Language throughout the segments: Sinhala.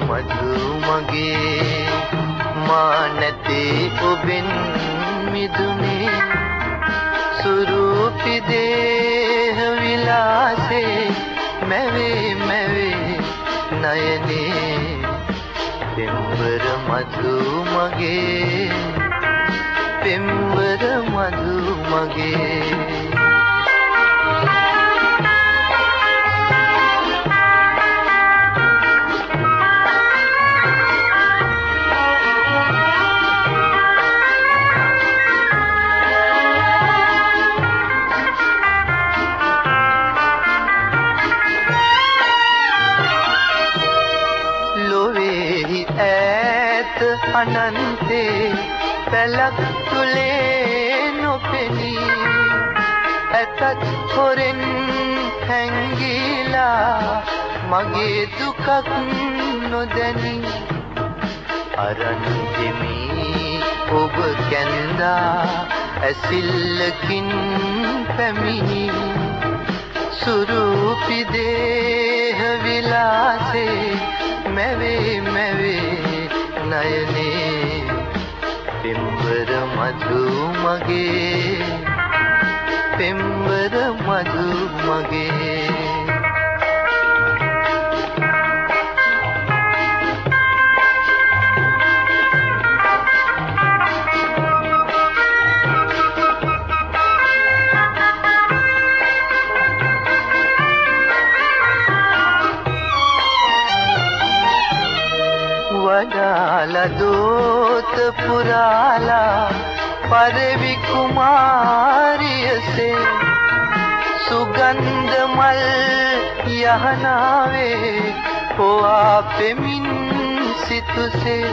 මදු මගේ මා නැති ඔබෙන් මිදුනේ සුරූපි දේහ විලාසේ මැවේ මැවේ නයනේ පෙම්වර මදු මගේ පෙම්වර මදු මගේ අනන්තේ පැලක් තුලේ නොපෙනී. ඇතත් හොරෙන් හැංගිලා මගේ දුකක් නොදැනි. අරන් දෙමි ඔබ කැන්දා ඇසිල්ලකින් පැමිණි. සුරූපි දේහ විලාසේ මැවේ මැවේ නයනේ. පෙම්වර මధు මගේ. පෙම්වර මధు මගේ. දෝත පුරාලා පරවි කුමාරියසේ සුගන්ධ මල් යහනාවේ හොවා පෙමින් සිතුසේ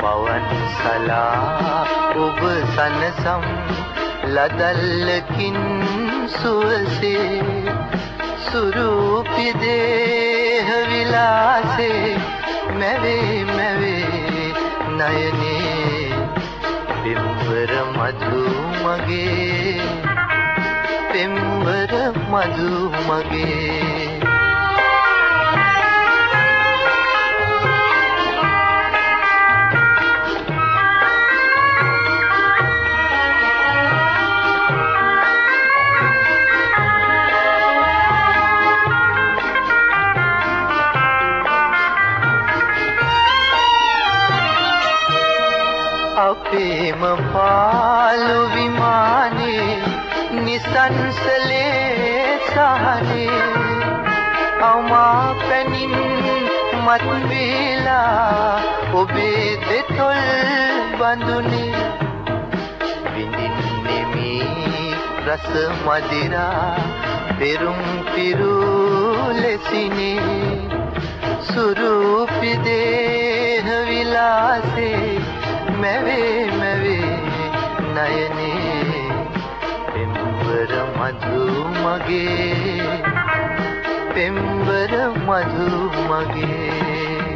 පවන් සලා ඔබ සනසම් ලදල්ලකින් සුවසේ සුරූපි දේහ විලාසේ මැවේ මැවේ නයනේ පෙම්වර මధు මගේ පෙම්වර මధు මගේ. අපේම පාලු විමානේ නිසංසලේ සහනේ අමා පැනින් මත් වේලා ඔබේ දෙතොල් බඳුනේ. විඳින්නේ මේ රස මදිරා පෙරුම් පිරු ලෙසිනේ. සුරූපි දේහ විලාසේ මැවේ මැවේ නයනේ පෙම්වර මధు මගේ පෙම්වර මధు මගේ